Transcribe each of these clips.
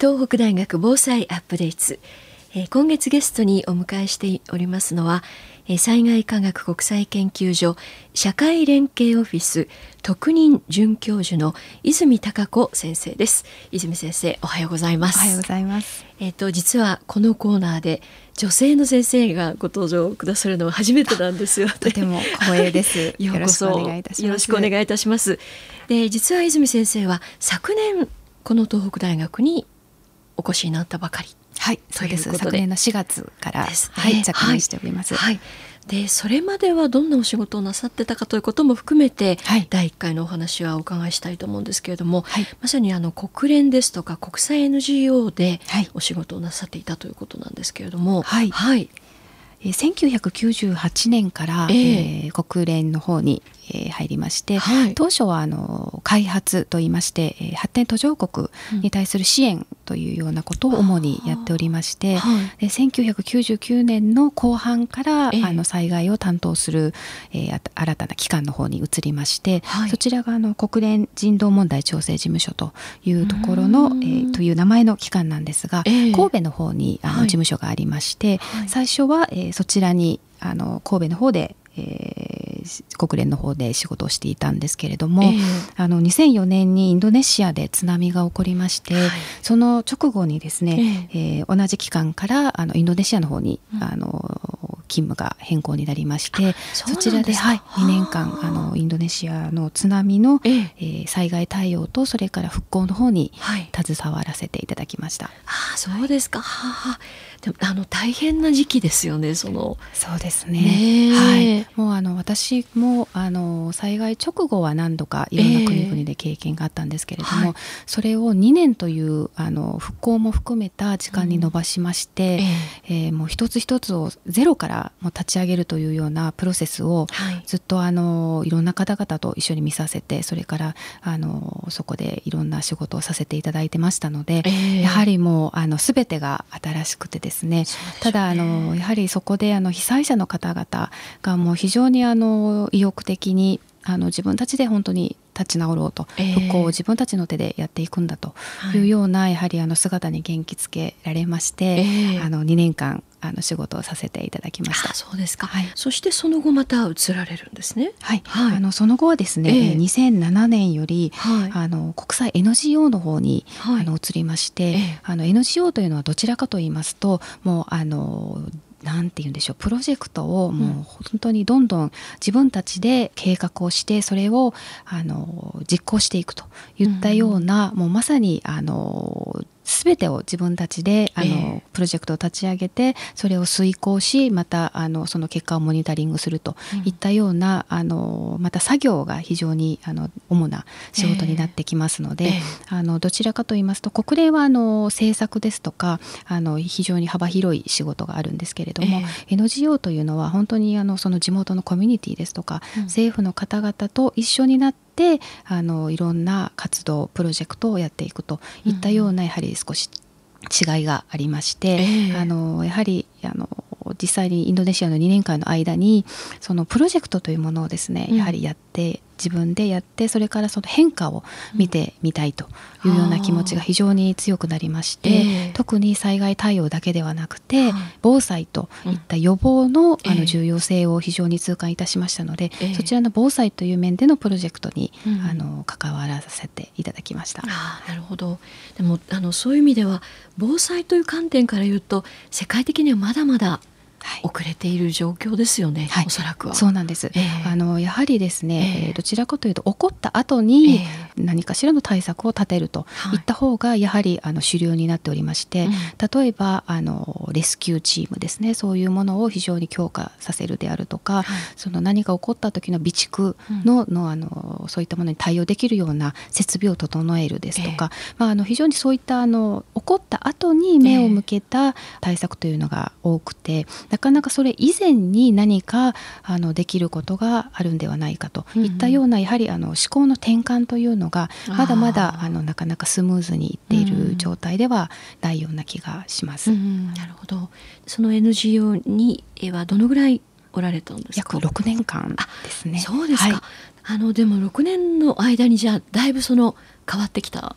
東北大学防災アップデート、えー、今月ゲストにお迎えしておりますのは、えー、災害科学国際研究所社会連携オフィス特任准教授の泉孝子先生です。泉先生おはようございます。おはようございます。えっ、ー、と実はこのコーナーで女性の先生がご登場くださるのは初めてなんですよとても光栄です。よろしくお願いいたします。よろしくお願いいたします。で実は泉先生は昨年この東北大学にお越しになったばかり。はいそうです。昨年の4月から、ね、はい、着任しております、はい、でそれまではどんなお仕事をなさってたかということも含めて、はい、第1回のお話はお伺いしたいと思うんですけれども、はい、まさにあの国連ですとか国際 NGO でお仕事をなさっていたということなんですけれども、はい、はい、1998年から、えー、えー、国連の方にえー、入りまして、はい、当初はあの開発といいまして、えー、発展途上国に対する支援というようなことを主にやっておりまして、はい、で1999年の後半から、えー、あの災害を担当する、えー、新たな機関の方に移りまして、はい、そちらがあの国連人道問題調整事務所というところの、えー、という名前の機関なんですが、えー、神戸の方にあの事務所がありまして、最初は、えー、そちらにあの神戸の方でえー、国連の方で仕事をしていたんですけれども、えー、あの2004年にインドネシアで津波が起こりまして、はい、その直後にですね、えー、えー、同じ期間からあのインドネシアの方に、うん、あの勤務が変更になりましてそちらで、はい、2年間あのインドネシアの津波の、えー、えー、災害対応とそれから復興の方に携わらせていただきました。はい、あそうですか、はあでもあの大変な時期ですよねその。そうですね。はい。もうあの私もあの災害直後は何度かいろんな国々で経験があったんですけれども、えーそれを2年というあの復興も含めた時間に延ばしまして、うん、え。ー、えー、もう一つ一つをゼロからもう立ち上げるというようなプロセスをずっとあのいろんな方々と一緒に見させてそれからあのそこでいろんな仕事をさせていただいてましたので、えー、やはりもうあの全てが新しくてですね、ね、ただあのやはりそこであの被災者の方々がもう非常にあの意欲的にあの自分たちで本当に立ち直ろうと、えー、復興を自分たちの手でやっていくんだというような、はい、やはりあの姿に元気づけられまして、えー、あの2年間あの仕事をさせていただきました。そうですか。はい、そしてその後また移られるんですね。はい。はい、あのその後はですね、えー、2007年より、はい、あの国際 NGO の方に、はい、あの移りまして、えー、あの NGO というのはどちらかと言いますと、もうあのなんて言うんでしょうプロジェクトをもう本当にどんどん自分たちで計画をしてそれをあの実行していくといったような、もうまさにあの全てを自分たちであの、えー、プロジェクトを立ち上げてそれを遂行しまたあのその結果をモニタリングするといったような、うん、あのまた作業が非常にあの主な仕事になってきますので、えー、あのどちらかと言いますと国連はあの政策ですとかあの非常に幅広い仕事があるんですけれども、えー、NGO というのは本当にあのその地元のコミュニティですとか、うん、政府の方々と一緒になってであのいろんな活動プロジェクトをやっていくといったようなやはり少し違いがありまして、えー、あのやはりあの実際にインドネシアの2年間の間にそのプロジェクトというものをですね、やはりやって自分でやってそれからその変化を見てみたいというような気持ちが非常に強くなりまして、えー、特に災害対応だけではなくて、防災といった予防の,、あの重要性を非常に痛感いたしましたので、えー、そちらの防災という面でのプロジェクトに、うん、あの関わらせていただきました。あなるほど。でもあのそういう意味では防災という観点から言うと世界的にはまだまだ遅れている状況ですよね、はい、おそらくは。そうなんです、えー、あのやはりですね、えー、どちらかというと起こった後に何かしらの対策を立てるとい。った方がやはりあの主流になっておりまして、はい、例えばあのレスキューチームですね。そういうものを非常に強化させるであるとか、はい、その何か起こった時の備蓄のうん、のあのそういったものに対応できるような設備を整えるですとか、えー、まあ、あの非常にそういったあの起こった後に目を向けた対策というのが多くて、なかなかそれ以前に何かあのできることがあるんではないかと。いったような、やはりあの思考の転換というのがまだまだあのなかなかスムーズにいっている状態ではないような気がします。なるほど。その NGO にはどのぐらいおられたんですか？約6年間ですね。そうですか、はい、あのでも6年の間にじゃあだいぶその変わってきた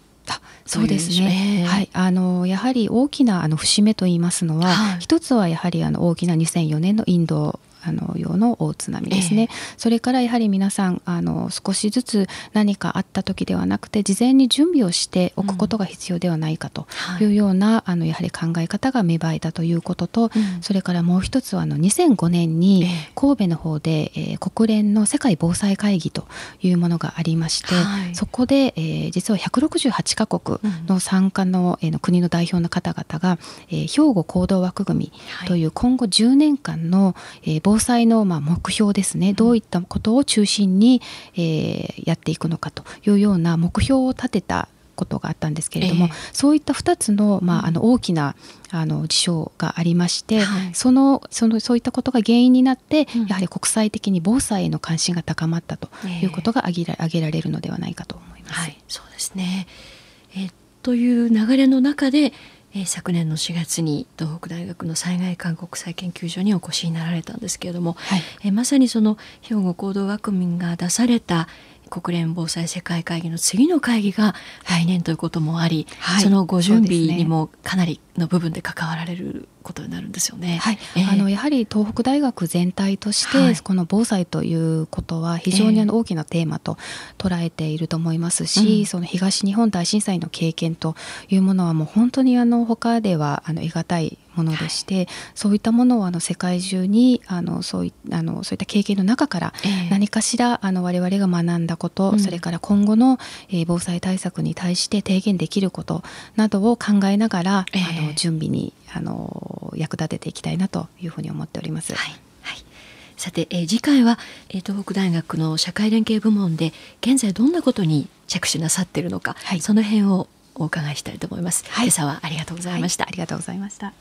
そうですね、はい、あのやはり大きなあの節目といいますのは、はい、一つはやはりあの大きな2004年のインドあの用の大津波ですね、えー、それからやはり皆さんあの少しずつ何かあった時ではなくて事前に準備をしておくことが必要ではないかとい。うような、うんはい、あのやはり考え方が芽生えたということと、うん、それからもう一つはあの2005年に神戸の方で、えー、国連の世界防災会議というものがありまして、はい、そこで、えー、実は168カ国の参加の,、えー、の国の代表の方々が、えー、兵庫行動枠組みという今後10年間の、えー、防災のまあ目標ですね、どういったことを中心に、えー、やっていくのかというような目標を立てたことがあったんですけれども、えー、そういった2つの,、まあ、あの大きなあの事象がありまして、はい、そのそのそういったことが原因になって、うん、やはり国際的に防災への関心が高まったということが挙げら,、挙げられるのではないかと思います。はい、そうですね、えー、という流れの中でえー、昨年の4月に東北大学の災害韓国際研究所にお越しになられたんですけれども、はい、えー、まさにその兵庫行動枠民が出された国連防災世界会議の次の会議が来年ということもあり、はい、そのご準備にもかなりの部分で関わられることになるんですよね。はい、えー、あのやはり東北大学全体として、はい、この防災ということは非常にあの大きなテーマと捉えていると思いますし、えー、その東日本大震災の経験というものはもう本当にあの他ではあの得難いものでして、はい、そういったものをあの世界中にあのそういあのそういった経験の中から何かしら、えー、あの我々が学んだこと、うん、それから今後の、えー、防災対策に対して提言できることなどを考えながら、えー、あの準備にあの役立てていきたいなというふうに思っております。はい。さて、えー、次回は、えー、東北大学の社会連携部門で現在どんなことに着手なさっているのか、はい、その辺をお伺いしたいと思います、はい、今朝はありがとうございました、はい、ありがとうございました